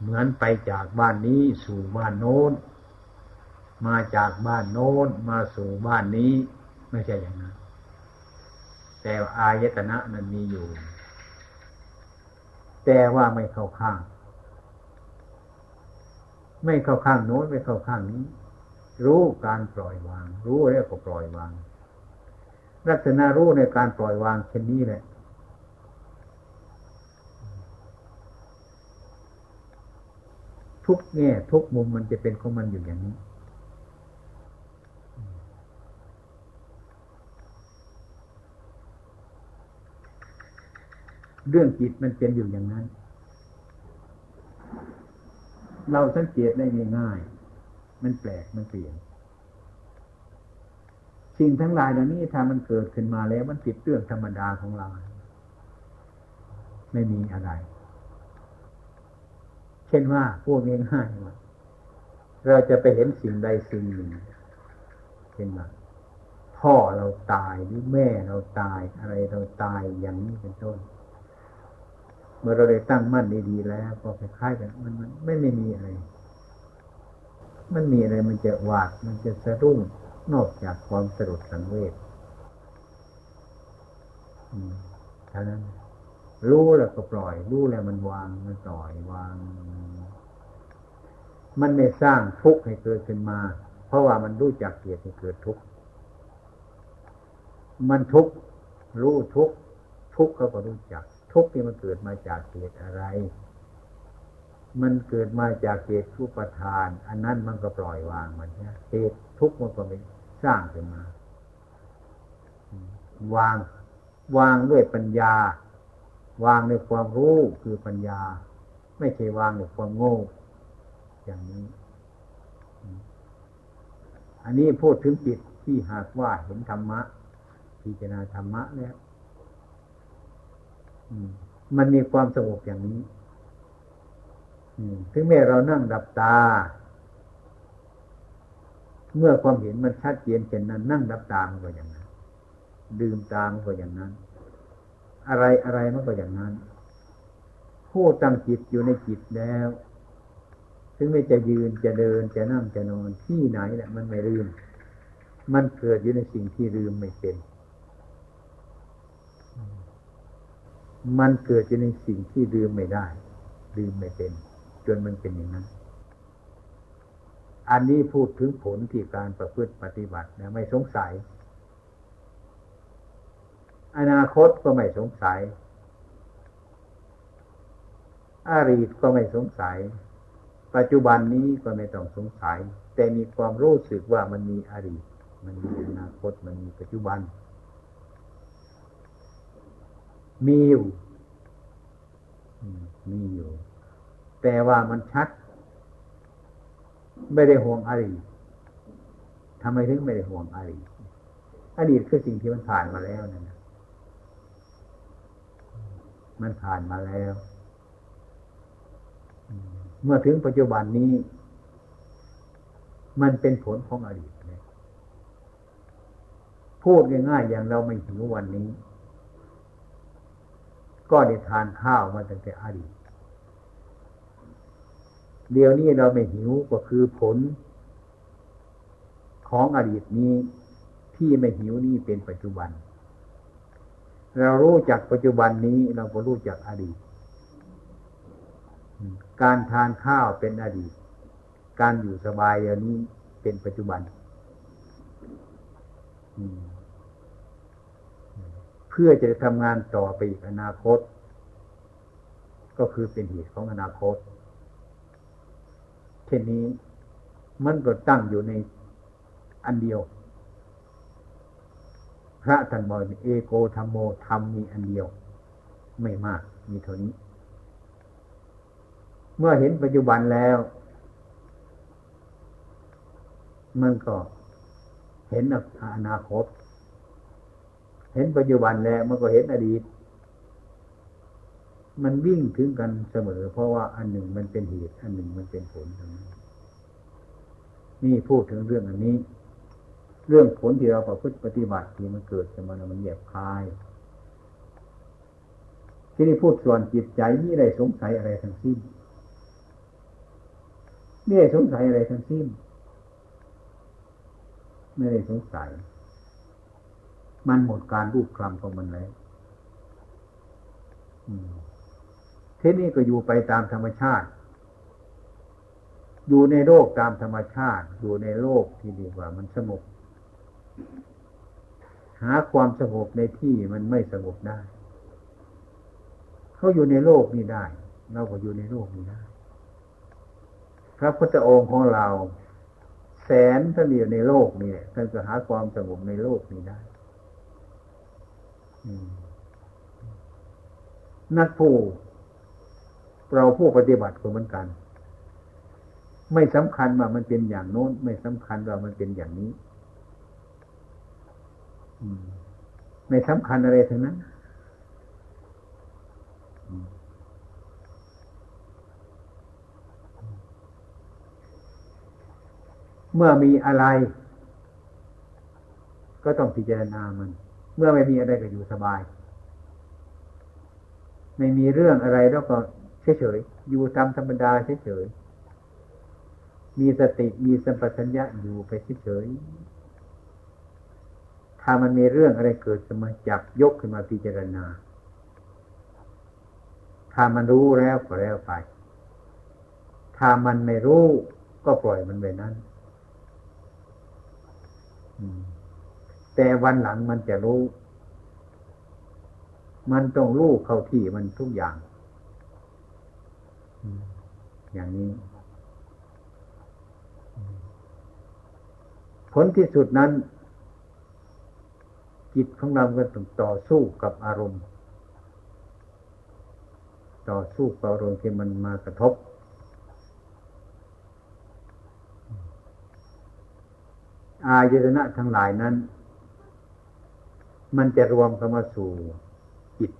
เหมือนไปจากบ้านนี้สู่บ้านโน้น มาจากบ้านโน้นมาสู่บ้านนี้ ไม่ใช่อย่างนั้น แต่อายตนะนั้นมีอยู่ แต่ว่าไม่เข้าข้าง ไม่เข้าข้างโน้นไม่เข้าข้างนี้ รู้การปล่อยวาง รู้แล้วก็ปล่อยวาง ลักษณะรู้ในการปล่อยวางเช่นนี้แหละทุกแง่ทุกมุมมันจะเป็นของมันอยู่อย่างนี้ เรื่องจิตมันเป็นอยู่อย่างนั้น เราสังเกตได้ง่ายๆมันแปลกมันเปลี่ยน สิ่งทั้งหลายเหล่านี้ถ้ามันเกิดขึ้นมาแล้ว มันติดเรื่องธรรมดาของเรา ไม่มีอะไร เช่นว่าพูดง่ายๆว่าเราจะไปเห็นสิ่งใดสิ่งหนึ่งเช่นว่าพ่อเราตายหรือแม่เราตายอะไรเราตายอย่างนี้เป็นต้น เมื่อเราได้ตั้งมั่นดีๆแล้ว ก็คล้ายๆกันมันมันไม่ไม่มีอะไร มันมีอะไรมันจะหวาดมันจะสะดุ้ง นอกจากความสลดสังเวชเท่านั้น รู้แล้วก็ปล่อย รู้แล้วมันวางมันปล่อยวาง มันไม่สร้างทุกข์ให้เกิดขึ้นมา เพราะว่ามันรู้จักเหตุให้เกิดทุกข์ มันทุกข์รู้ทุกข์ทุกข์เขาก็รู้จัก ทุกข์ที่มันเกิดมาจากเหตุอะไร มันเกิดมาจากเหตุผู้ประทาน อันนั้นมันก็ปล่อยวางมันเนี่ยเหตุทุกข์มันก็ไม่ สร้างขึ้นมา วางวางด้วยปัญญา วางในความรู้คือปัญญา ไม่ใช่วางในความโง่ อย่างนี้ อันนี้พูดถึงจิตที่หากว่าเห็นธรรมะ พิจารณาธรรมะแล้วมันมีความสงบอย่างนี้ถึงแม้เรานั่งดับตา เมื่อความเห็นมันชัดเจนเช่นนั้น นั่งดับตามก็อย่างนั้น ดื่มตามก็อย่างนั้น อะไรอะไรมันก็อย่างนั้น ผู้ตั้งจิตอยู่ในจิตแล้วถึงไม่จะยืนจะเดินจะนั่งจะนอนที่ไหนแหละมันไม่ลืม มันเกิดอยู่ในสิ่งที่ลืมไม่เป็น มันเกิดอยู่ในสิ่งที่ลืมไม่ได้ ลืมไม่เป็น จนมันเป็นอย่างนั้น อันนี้พูดถึงผลที่การประพฤติปฏิบัตินะไม่สงสัย อนาคตก็ไม่สงสัยอรีตก็ไม่สงสัย ปัจจุบันนี้ก็ไม่ต้องสงสัย แต่มีความรู้สึกว่ามันมีอรีต มันมีอนาคตมันมีปัจจุบัน มีอยู่มีอยู่ แต่ว่ามันชัด ไม่ได้ห่วงอารีตทำไมถึงไม่ได้ห่วงอารีตอดีตคือสิ่งที่มันผ่านมาแล้วนั่นมันผ่านมาแล้ว เมื่อถึงปัจจุบันนี้ มันเป็นผลของอดีตเลยพูดง่ายๆอย่างเราไม่หิววันนี้ ก็ได้ทานข้าวมาตั้งแต่อดีต เดี๋ยวนี้เราไม่หิวก็คือผลของอดีตนี้ที่ไม่หิวนี่เป็นปัจจุบัน เรารู้จักปัจจุบันนี้เราก็รู้จักอดีต การทานข้าวเป็นอดีต การอยู่สบายเดี๋ยวนี้เป็นปัจจุบัน เพื่อจะทำงานต่อไปอีกอนาคต ก็คือเป็นเหตุของอนาคต เช่นนี้ มันก็ตั้งอยู่ในอันเดียว พระท่านบอกเอโกธรรมโมธรรมมีอันเดียว ไม่มากมีเท่านี้ เมื่อเห็นปัจจุบันแล้ว มันก็เห็นอนาคต เห็นปัจจุบันแล้ว มันก็เห็นอดีต มันวิ่งถึงกันเสมอ เพราะว่าอันหนึ่งมันเป็นเหตุ อันหนึ่งมันเป็นผลทั้งนั้นนี่พูดถึงเรื่องอันนี้ เรื่องผลที่เราประพฤติปฏิบัติที่มันเกิดขึ้นมามันแยบคาย ที่นี่พูดส่วนจิตใจนี่ได้สงสัยอะไรทั้งสิ้นไม่ได้สงสัยอะไรทั้งสิ้น ไม่ได้สงสัย มันหมดการรูปคลำของมันแล้ว ทีนี้ก็อยู่ไปตามธรรมชาติ อยู่ในโลกตามธรรมชาติ อยู่ในโลกที่ดีกว่ามันสงบหาความสงบในที่มันไม่สงบได้ เขาอยู่ในโลกนี้ได้ เราก็อยู่ในโลกนี้ได้ พระพุทธองค์ของเรา แสนท่านอยู่ในโลกนี่ท่านจะหาความสงบในโลกนี้ได้นักผู้ เราผู้ปฏิบัติก็เหมือนกัน ไม่สำคัญว่ามันเป็นอย่างโน้น ไม่สำคัญว่ามันเป็นอย่างนี้ไม่สำคัญอะไรทั้งนั้นเมื่อมีอะไร ก็ต้องพิจารณามัน เมื่อไม่มีอะไรก็อยู่สบาย ไม่มีเรื่องอะไรแล้วก็ เฉยๆอยู่ตามธรรมดาเฉยๆมีสติมีสัมปชัญญะอยู่ไปเฉยๆถ้ามันมีเรื่องอะไรเกิดขึ้นมาจับยกขึ้นมาพิจารณา ถ้ามันรู้แล้วก็แล้วไป ถ้ามันไม่รู้ก็ปล่อยมันไปนั้นแต่วันหลังมันจะรู้ มันต้องรู้เข้าที่มันทุกอย่าง อย่างนี้ ผลที่สุดนั้น จิตของเราก็ต้องต่อสู้กับอารมณ์ ต่อสู้กับอารมณ์ที่มันมากระทบ อายตนะทั้งหลายนั้น มันจะรวมเข้ามาสู่จิต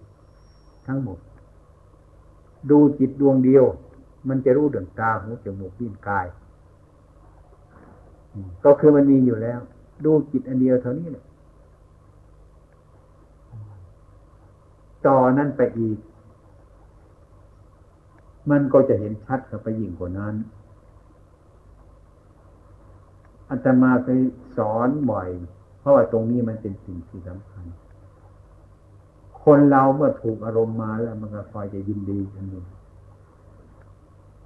ทั้งหมด ดูจิตดวงเดียว มันจะรู้เดืองตาหูจมูกลิ้นกาย ก็คือมันมีอยู่แล้ว ดูจิตอันเดียวเท่านี้แหละต่อนั้นไปอีก มันก็จะเห็นชัดกับไปยิ่งกว่านั้นอาตมาเคยสอนบ่อย เพราะว่าตรงนี้มันเป็นสิ่งที่สำคัญ คนเราเมื่อถูกอารมณ์มาแล้วมันก็คอยจะยินดีอันหนึ่ง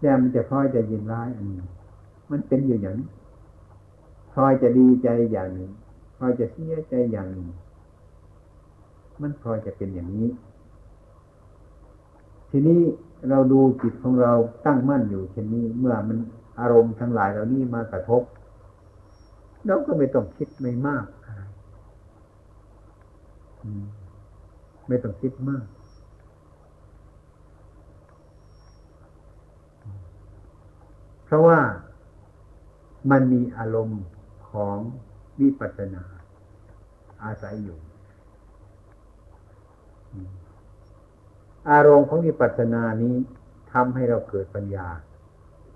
แย่มันจะคอยจะยินร้ายอันหนึ่งมันเป็นอยู่อย่างนี้คอยจะดีใจอย่างหนึ่งคอยจะเสียใจอย่างหนึ่งมันคอยจะเป็นอย่างนี้ ทีนี้เราดูจิตของเราตั้งมั่นอยู่เช่นนี้ เมื่อมันอารมณ์ทั้งหลายเหล่านี้มากระทบเราก็ไม่ต้องคิดไม่มากอะไร ไม่ต้องคิดมาก เพราะว่ามันมีอารมณ์ของวิปัสสนา อาศัยอยู่ อารมณ์ของวิปัสสนานี้ทำให้เราเกิดปัญญา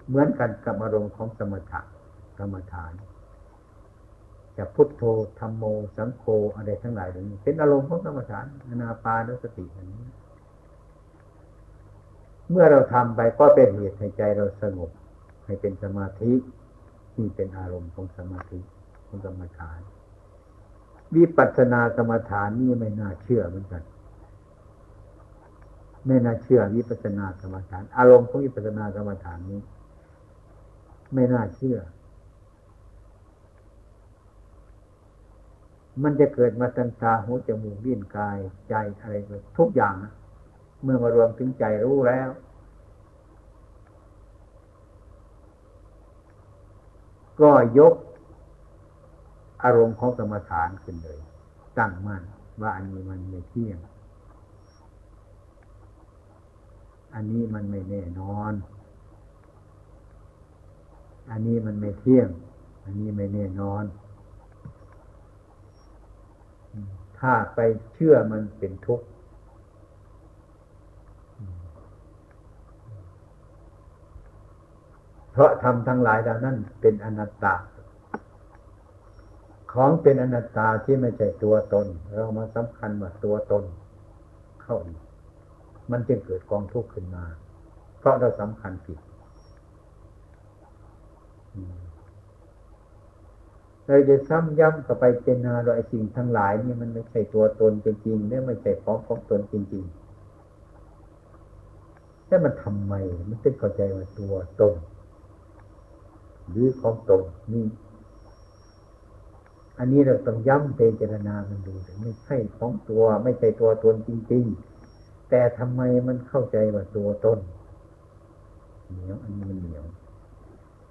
เหมือนกันกับอารมณ์ของสมถะกรรมฐาน จะพุทโธธรรมโม สังโฆอะไรทั้งหลายเหล่านี้เป็นอารมณ์ของกรรมฐานอนาปานสติอันนี้ เมื่อเราทำไปก็เป็นเหตุให้ใจเราสงบ ให้เป็นสมาธินี่เป็นอารมณ์ของสมาธิของกรรมฐาน วิปัสสนากรรมฐานนี่ไม่น่าเชื่อเหมือนกันไม่น่าเชื่อวิปัสสนากรรมฐาน อารมณ์ของวิปัสสนากรรมฐานนี้ ไม่น่าเชื่อ มันจะเกิดมาตันตาหูจมูกลิ้นกายใจอะไรทุกอย่าง เมื่อมารวมถึงใจรู้แล้ว ก็ยกอารมณ์ของกรรมฐานขึ้นเลย ตั้งมั่นว่าอันนี้มันไม่เที่ยง อันนี้มันไม่แน่นอน อันนี้มันไม่เที่ยง อันนี้ไม่แน่นอน ถ้าไปเชื่อมันเป็นทุกข์เพราะทำทั้งหลายเหล่านั้นเป็นอนัตตา ของเป็นอนัตตาที่ไม่ใช่ตัวตน เรามาสำคัญว่าตัวตน เข้าอีกมันจึงเกิดกองทุกข์ขึ้นมา เพราะเราสำคัญผิด เราจะซ้ำย้ำกับไปเจนาเราไอ้สิ่งทั้งหลายนี่มันไม่ใช่ตัวตนจริงๆเนี่ยไม่ใช่ของของตนจริงๆแต่มันทำไมมันเป็นเข้าใจว่าตัวตนหรือของตนนี่อันนี้เราต้องย้ำเจรนามันดูไม่ใช่ของตัว ไม่ใช่ตัวตนจริง ๆ แต่ทำไมมันเข้าใจว่าตัวตนเหนียวอันนี้มันเหนียว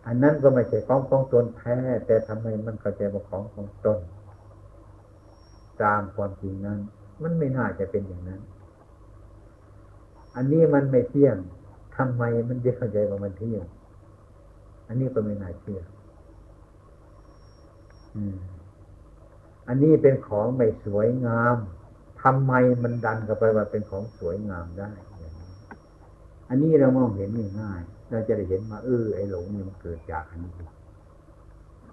อันนั้นก็ไม่ใช่ของของตนแท้ แต่ทำไมมันเข้าใจว่าของของตนตามความจริงนั้น มันไม่น่าจะเป็นอย่างนั้น อันนี้มันไม่เที่ยงทำไมมันจะเข้าใจว่ามันเที่ยง อันนี้ก็ไม่น่าเชื่ออืมอันนี้เป็นของไม่สวยงามทำไมมันดันกันไปว่าเป็นของสวยงามได้ อันนี้เรามองเห็นง่าย เราจะได้เห็นว่าเออไอ้หลงนี่มันเกิดจากอันนี้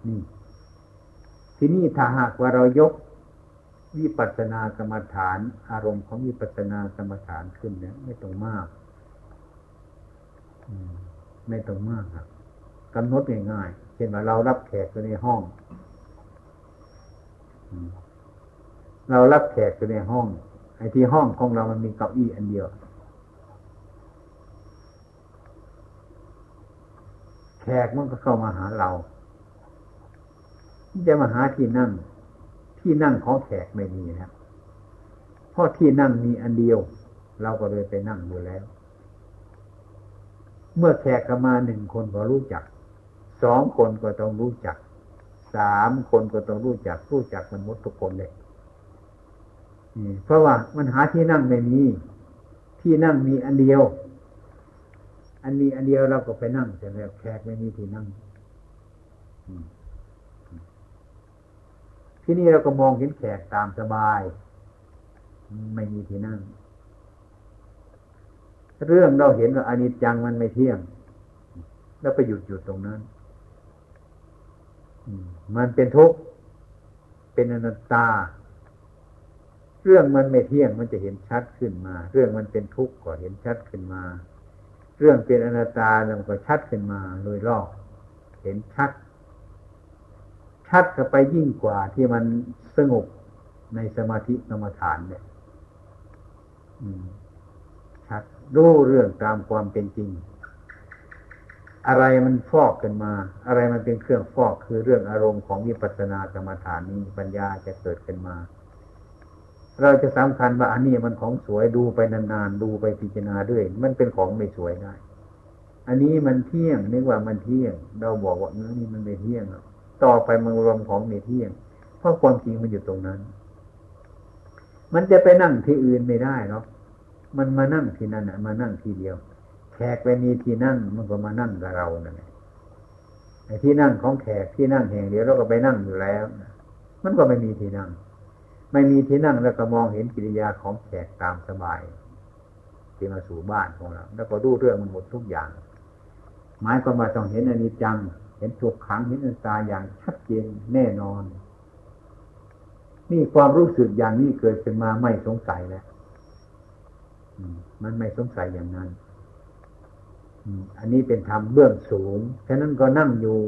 นี่ ทีนี้ถ้าหากว่าเรายกวิปัสสนากรรมฐาน อารมณ์ของวิปัสสนากรรมฐานขึ้นเนี่ยไม่ต้องมากไม่ต้องมากครับกำหนดง่ายๆเช่นว่าเรารับแขกอยู่ในห้องเรารับแขกอยู่ในห้องไอ้ที่ห้องของเรามันมีเก้าอี้อันเดียว แขกมันก็เข้ามาหาเราจะมาหาที่นั่ง ที่นั่งของแขกไม่มีนะเพราะที่นั่งมีอันเดียว เราก็เลยไปนั่งดูแล้ว เมื่อแขกมาหนึ่งคนก็รู้จักสองคนก็ต้องรู้จักสามคนก็ต้องรู้จักรู้จักมันหมดทุกคนเลยเพราะว่ามันหาที่นั่งไม่มี ที่นั่งมีอันเดียว อันนี้อันเดียวเราก็ไปนั่งแต่แล้วแขกไม่มีที่นั่งที่นี่เราก็มองเห็นแขกตามสบาย ไม่มีที่นั่ง เรื่องเราเห็นว่าอนิจจังมันไม่เที่ยง แล้วไปหยุดหยุดตรงนั้นมันเป็นทุกข์เป็นอนัตตา เรื่องมันไม่เที่ยงมันจะเห็นชัดขึ้นมา เรื่องมันเป็นทุกข์ก็เห็นชัดขึ้นมา เรื่องเป็นอนัตตามันก็ชัดขึ้นมาโดยรอบเห็นชัด ชัดก็ไปยิ่งกว่าที่มันสงบในสมาธิสมาฐานเนี่ยชัดรู้เรื่องตามความเป็นจริง อะไรมันฟอกขึ้นมา อะไรมันเป็นเครื่องฟอกคือเรื่องอารมณ์ของวิปัสสนากรรมฐานนี้ปัญญาจะเกิดขึ้นมา เราจะสำคัญว่าอันนี้มันของสวยดูไปนานๆดูไปพิจารณาด้วย มันเป็นของไม่สวยได้ อันนี้มันเที่ยงนึกว่ามันเที่ยง เราบอกว่าเนื้อนี่มันไม่เที่ยงต่อไปมันรวมของไม่เที่ยง เพราะความจริงมันอยู่ตรงนั้น มันจะไปนั่งที่อื่นไม่ได้เนาะมันมานั่งที่นั่นอะมานั่งทีเดียวแขกไปมีที่นั่งมันก็มานั่งกับเรานั่นแหละไอ้ที่นั่งของแขกที่นั่งแห่งเดียวเราก็ไปนั่งอยู่แล้ว มันก็ไม่มีที่นั่ง ไม่มีที่นั่งแล้วก็มองเห็นกิริยาของแขกตามสบายที่มาสู่บ้านของเรา แล้วก็ดูเรื่องมันหมดทุกอย่าง หมายความว่าต้องเห็นอนิจจัง เห็นทุกขังเห็นอันตาอย่างชัดเจนแน่นอน นี่ความรู้สึกอย่างนี้เกิดขึ้นมาไม่สงสัยแล้วมันไม่สงสัยอย่างนั้นอันนี้เป็นธรรมเบื้องสูง ฉะนั้นก็นั่งอยู่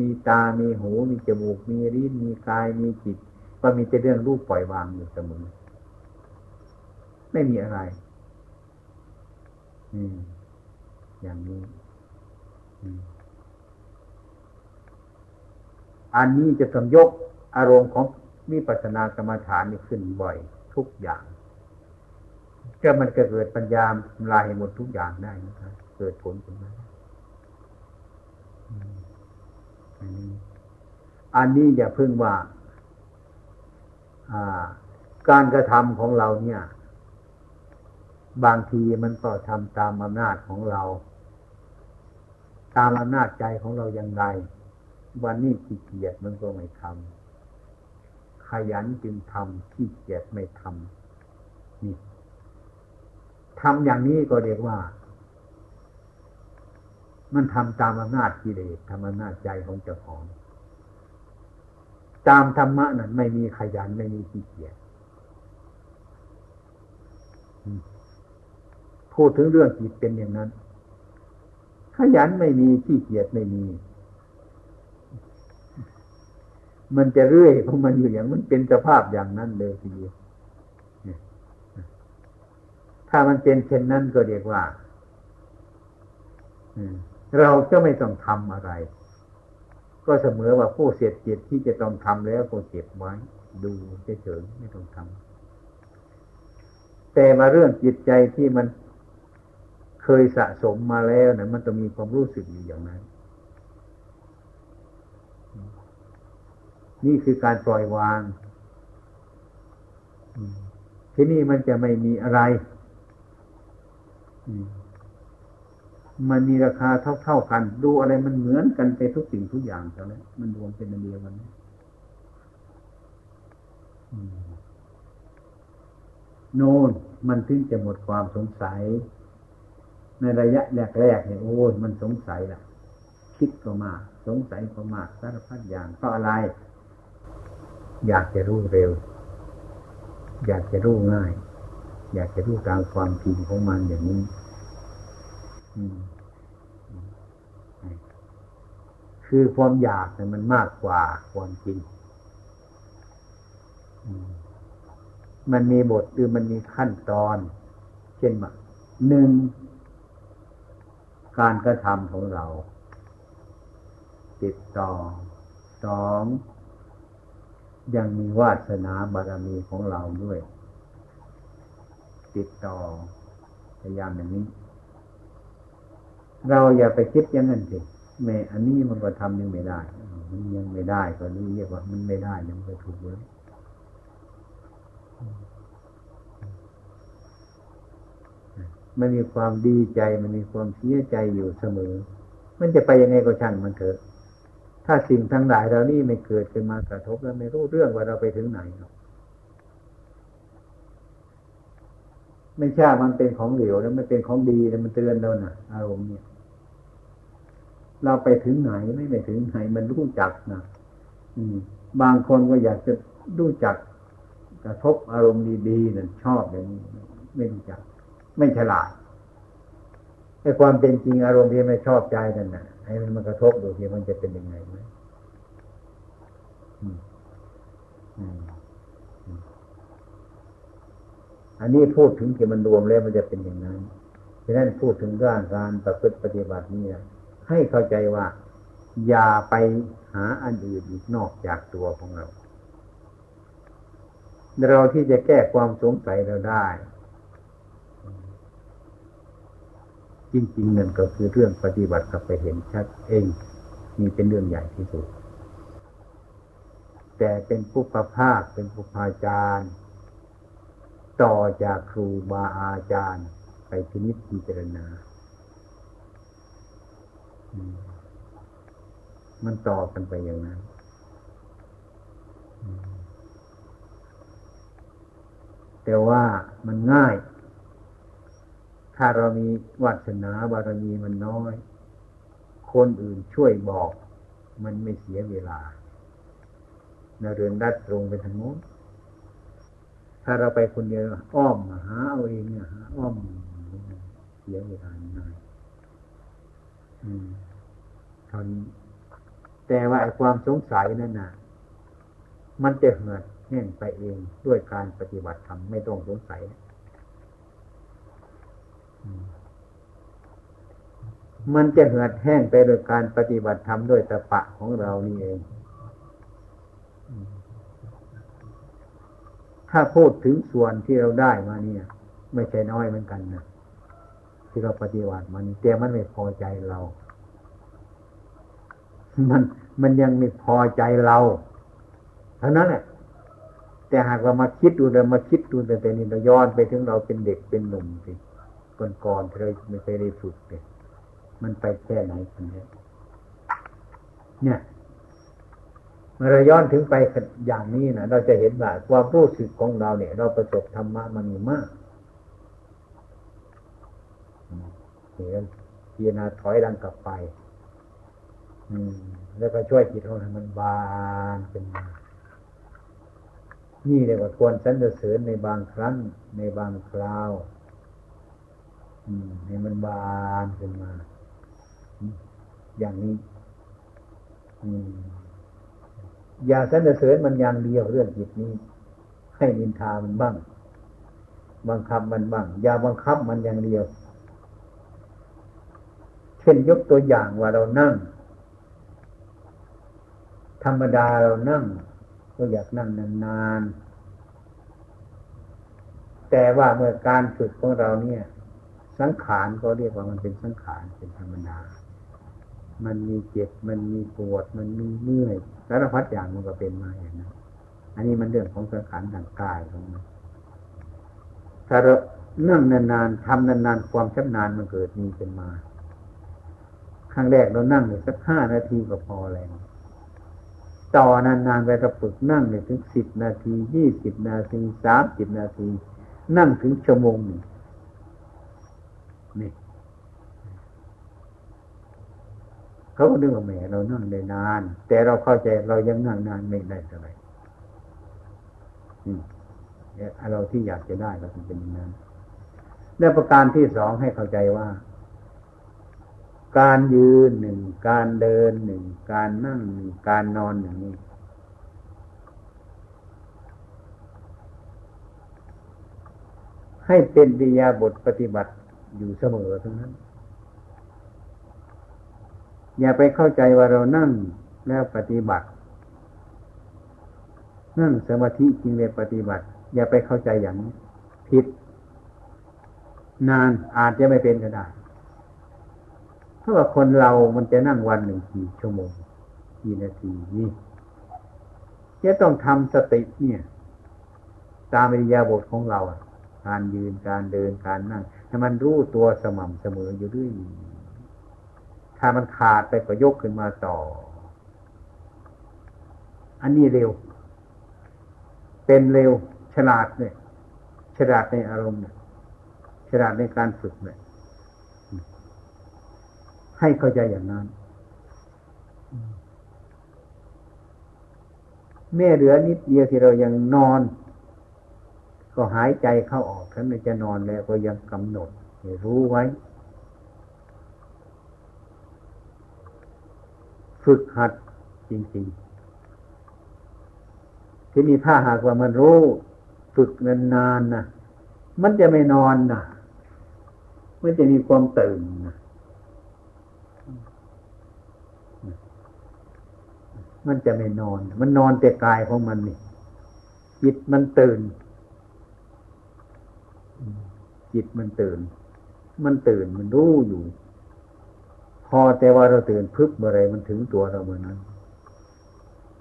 มีตา มีหู มีจมูก มีริ้น มีกาย มีจิต ก็มีแต่เรื่องรูปปล่อยวางอยู่เสมอไม่มีอะไรอืมอย่างนี้อันนี้จะต้องยกอารมณ์ของมีปัสนากรรมฐานนี่ขึ้นบ่อย ทุกอย่างก็มันเกิดปัญญาลายหมดทุกอย่างได้นะครับเกิดผลขึ้นมาอันนี้อย่าเพิ่งว่า การกระทำของเราเนี่ย บางทีมันก็ทำตามอำนาจของเรา ตามอำนาจใจของเราอย่างไร วันนี้ขี้เกียจมันก็ไม่ทำขยันจึงทำขี้เกียจไม่ทำนี่ทำอย่างนี้ก็เรียกว่า มันทำตามอำนาจกิเลสทำอำนาจใจของเจ้าของ ตามธรรมะนั้นไม่มีขยันไม่มีขี้เกียจพูดถึงเรื่องจิตเป็นอย่างนั้น ขยันไม่มีขี้เกียจไม่มี มันจะเรื่อยของมันอยู่อย่างมันเป็นสภาพอย่างนั้นเลยทีเดียวถ้ามันเป็นเช่นนั้นก็เรียกว่าเราจะไม่ต้องทำอะไร ก็เสมอว่าผู้เสียจิตที่จะต้องทำแล้วก็เก็บไว้ ดูเฉยๆไม่ต้องทำแต่มาเรื่องจิตใจที่มันเคยสะสมมาแล้วนะมันต้องมีความรู้สึกอยู่อย่างนั้น นี่คือการปล่อยวาง ที่นี่มันจะไม่มีอะไรมั มันมีราคาเท่าๆกัน ดูอะไรมันเหมือนกันไปทุกสิ่งทุกอย่างแต่แล้วมันรวมเป็นอันเดียวกันโน่นมันถึงจะหมดความสงสัย ในระยะแรกๆเนี่ยโอ้ยมันสงสัยล่ะ คิดก็มาก สงสัยก็มากสารพัดอย่างเพราะอะไร อยากจะรู้เร็ว อยากจะรู้ง่าย อยากจะรู้ตามความจริงของมันอย่างนี้ คือความอยากเนี่ยมันมากกว่าความจริง มันมีบทหรือมันมีขั้นตอน เช่นว่าหนึ่งการกระทำของเรา ติดต่อสองยังมีวาสนาบารมีของเราด้วย ติดต่อพยายามอย่างนี้ เราอย่าไปคิดอย่างนั้นสิแม่อันนี้มันก็ทำยังไม่ได้ มันยังไม่ได้ก็นี่เรียกว่ามันไม่ได้ยังไม่ถูกเลยมันมีความดีใจมันมีความเสียใจอยู่เสมอ มันจะไปยังไงก็ช่างมันเถอะ ถ้าสิ่งทั้งหลายเรานี่ไม่เกิดขึ้นมากระทบแล้วไม่รู้เรื่องว่าเราไปถึงไหนหรอกไม่ใช่มันเป็นของเหลวแล้วไม่เป็นของดีแล้วมันเตือนเรานะอารมณ์เนี่ย เราไปถึงไหนไม่ไปถึงไหนมันรู้จักนะอืม บางคนก็อยากจะรู้จัก กระทบอารมณ์ดีๆนั่นชอบอย่างนี้ไม่รู้จัก ไม่ฉลาดไอ้ความเป็นจริงอารมณ์ที่ไม่ชอบใจนั่นน่ะให้มันมากระทบดูทีมันจะเป็นยังไงไหมอันนี้พูดถึงที่มันรวมแล้วมันจะเป็นอย่างนั้น ฉะนั้นพูดถึงเรื่องการประพฤติปฏิบัตินี่นะ ให้เข้าใจว่า อย่าไปหาอันอื่นอีกนอกจากตัวของเรา เราที่จะแก้ความสงสัยเราได้ จริงๆนั่นก็คือเรื่องปฏิบัติกับไปเห็นชัดเองมีเป็นเรื่องใหญ่ที่สุด แต่เป็นผู้ประภาคเป็นผู้พาจารย์ต่อจากครูบาอาจารย์ ไปพินิจพิจารณา มันต่อกันไปอย่างนั้นแต่ว่ามันง่าย ถ้าเรามีวัฒนาบารมีมันน้อย คนอื่นช่วยบอก มันไม่เสียเวลาเราเดินดัดตรงไปทางโน้นถ้าเราไปคนเดียวอ้อมหาเอาเองเนี่ยหาอ้อมเสียเวลาง่าย เท่านี้ แต่ว่าความสงสัยนั่นน่ะ มันจะเหือดแห้งไปเองด้วยการปฏิบัติธรรมไม่ต้องสงสัยมันจะเหือดแห้งไปโดยการปฏิบัติธรรมด้วยตะปะของเรานี่เอง ถ้าพูดถึงส่วนที่เราได้มาเนี่ย ไม่ใช่น้อยเหมือนกันนะ ที่เราปฏิบัติมันแต่มันไม่พอใจเรา มันมันยังไม่พอใจเราเท่านั้นแหละแต่หากเรามาคิดดูเรามาคิดดูแต่แต่นี้เราย้อนไปถึงเราเป็นเด็กเป็นหนุ่มสิก่อนก่อนเธอไม่เคยได้ฝึกเลยมันไปแค่ไหนกันเนี่ยเนี่ยเมื่อเราย้อนถึงไปอย่างนี้นะเราจะเห็นว่าความรู้สึกของเราเนี่ย เราประสบธรรมะมันมีมาก เห็นจารณาถอยดังกลับไป อืม แล้วก็ช่วยจิตของมันบานขึ้นนี่เรียกว่าควรสรรเสริญในบางครั้ง ในบางคราวอืมให้มันบานขึ้นมา อย่างนี้อืมอย่าสรรเสริญมันอย่างเดียวเรื่องจิตนี้ ให้นินทามันบ้าง บังคับมันบ้าง อย่าบังคับมันอย่างเดียว เช่นยกตัวอย่างว่าเรานั่ง ธรรมดาเรานั่ง ก็อยากนั่งนานๆแต่ว่าเมื่อการฝึกของเราเนี่ย สังขารก็เรียกว่ามันเป็นสังขารเป็นธรรมดา มันมีเจ็บมันมีปวด มันมีเมื่อยสารพัดอย่างมันก็เป็นมาอย่างนั้นอันนี้มันเรื่องของสังขารทางกายของมันถ้าเรานั่งนานๆทำนานๆความชำนาญมันเกิดมีเป็นมา ครั้งแรกเรานั่งเลยสักห้านาทีก็พอแล้วต่อนานๆไปเราฝึกนั่งเลยถึงสิบนาทียี่สิบนาทีสามสิบนาที นั่งถึงชั่วโมงหนึ่งนี่เขาก็นึกว่าแหมเรานั่งได้นาน แต่เราเข้าใจเรายังนั่งนานไม่ได้เท่าไหร่เราที่อยากจะได้ก็เป็นอย่างนั้นและประการที่สองให้เข้าใจว่า การยืนหนึ่งการเดินหนึ่งการนั่งหนึ่งการนอนหนึ่งให้เป็นวิยาบทปฏิบัติอยู่เสมอทั้งนั้น อย่าไปเข้าใจว่าเรานั่งแล้วปฏิบัติ นั่งสมาธิจริงเลยปฏิบัติ อย่าไปเข้าใจอย่างนี้ผิด นานอาจจะไม่เป็นก็ได้ เพราะว่าคนเรามันจะนั่งวันหนึ่งกี่ชั่วโมงกี่นาทีนี่จะต้องทำสติเนี่ย ตามอิริยาบถของเราการยืนการเดินการนั่งให้มันรู้ตัวสม่ำเสมออยู่ด้วยถ้ามันขาดไปก็ยกขึ้นมาต่อ อันนี้เร็ว เป็นเร็วฉลาดเนี่ยฉลาดในอารมณ์เนี่ยฉลาดในการฝึกเนี่ย ให้เข้าใจอย่างนั้นแม่เหลือนิดเดียวที่เรายังนอน ก็หายใจเข้าออกฉันจะนอนแล้วก็ยังกำหนดรู้ไว้ ฝึกหัดจริงๆ ที่นี่ถ้าหากว่ามันรู้ ฝึกนานๆนะมันจะไม่นอนนะมันจะมีความตื่นนะ มันจะไม่นอน มันนอนแต่กายของมันนี่จิตมันตื่น จิตมันตื่น มันตื่นมันรู้อยู่ พอแต่ว่าเราตื่นพึบเมื่อไรมันถึงตัวเราเมื่อนั้น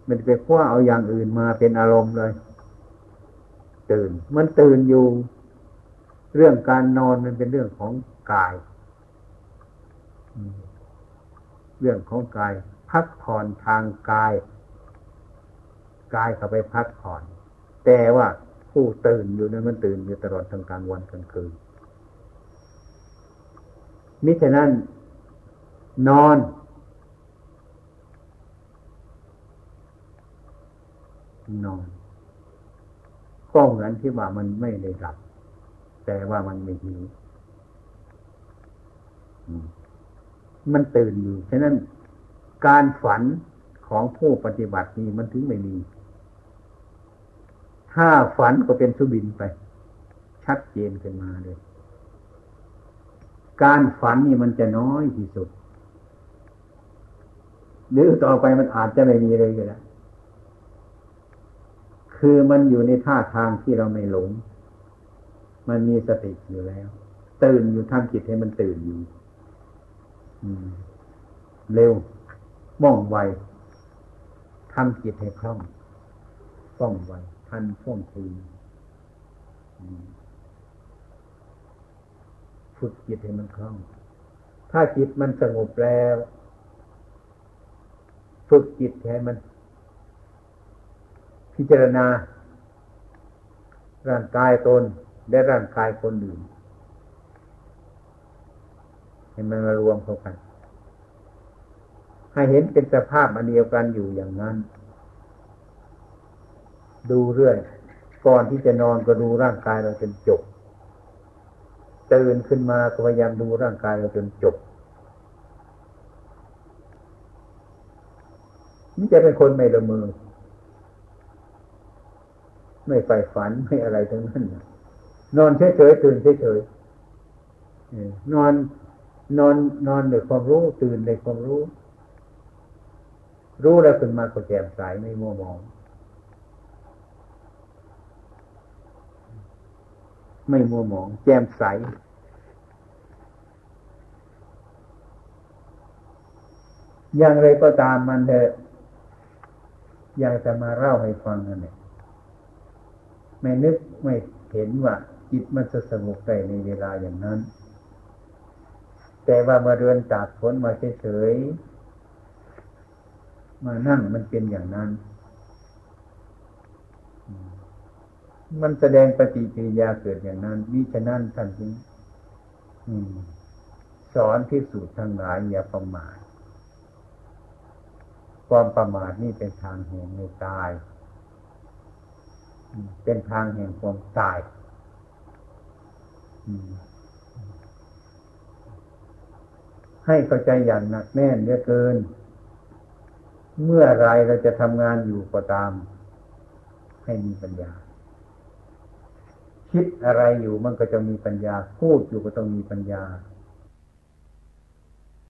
มันไปคว้าเอาอย่างอื่นมาเป็นอารมณ์เลย ตื่น มันตื่นอยู่ เรื่องการนอนมันเป็นเรื่องของกาย เรื่องของกาย พักผ่อนทางกาย กายเข้าไปพักผ่อน แต่ว่าผู้ตื่นอยู่นั้นมันตื่นอยู่ตลอดทั้งกลางวันกลางคืนมิฉะนั้น นอน นอนก็เหมือนที่ว่ามันไม่ได้หลับ แต่ว่ามันไม่หิวมันตื่นอยู่ฉะนั้น การฝันของผู้ปฏิบัตินี้มันถึงไม่มี ถ้าฝันก็เป็นสุบินไป ชัดเจนขึ้นมาเลย การฝันนี่มันจะน้อยที่สุด หรือต่อไปมันอาจจะไม่มีเลยก็ได้คือมันอยู่ในท่าทางที่เราไม่หลง มันมีสติอยู่แล้ว ตื่นอยู่ทำจิตให้มันตื่นอยู่เร็ว ว่องไวทำจิตให้คล่องว่องไวทันท่วงทีฝึกจิตให้มันคล่อง ถ้าจิตมันสงบแล้วฝึกจิตให้มัน พิจารณา ร่างกายตนและร่างกายคนอื่นใให้มันมารวมเข้ากัน ให้เห็นเป็นสภาพอันเดียวกันอยู่อย่างนั้น ดูเรื่อย ก่อนที่จะนอนก็ดูร่างกายเราจนจบ ตื่นขึ้นมาก็พยายามดูร่างกายเราจนจบนี่จะเป็นคนไม่ละเมอไม่ใฝ่ฝันไม่อะไรทั้งนั้น นอนเฉยๆตื่นเฉยๆนอนนอนนอนด้วยความรู้ตื่นในความรู้ รู้แล้วขึ้นมาก็แจ่มใสไม่มัวมอง ไม่มัวมอง แจ่มใส อย่างไรก็ตามมันเถอะอยากจะมาเล่าให้ฟังนั่นเองไม่นึกไม่เห็นว่าจิตมันจะสงบได้ในเวลาอย่างนั้น แต่ว่ามาเดินจากฝนมาเฉยๆ มานั่งมันเป็นอย่างนั้น มันแสดงปฏิกิริยาเกิดอย่างนั้นมิฉะนั้นท่านจึงสอนพิสูจน์ทั้งหลายอย่าประมาทความประมาทนี่เป็นทางแห่งในตาย เป็นทางแห่งความตายให้เข้าใจอย่างหนักแน่นเยอะเกิน เมื่อไรเราจะทำงานอยู่ก็ตาม ให้มีปัญญา คิดอะไรอยู่มันก็จะมีปัญญาพูดอยู่ก็ต้องมีปัญญา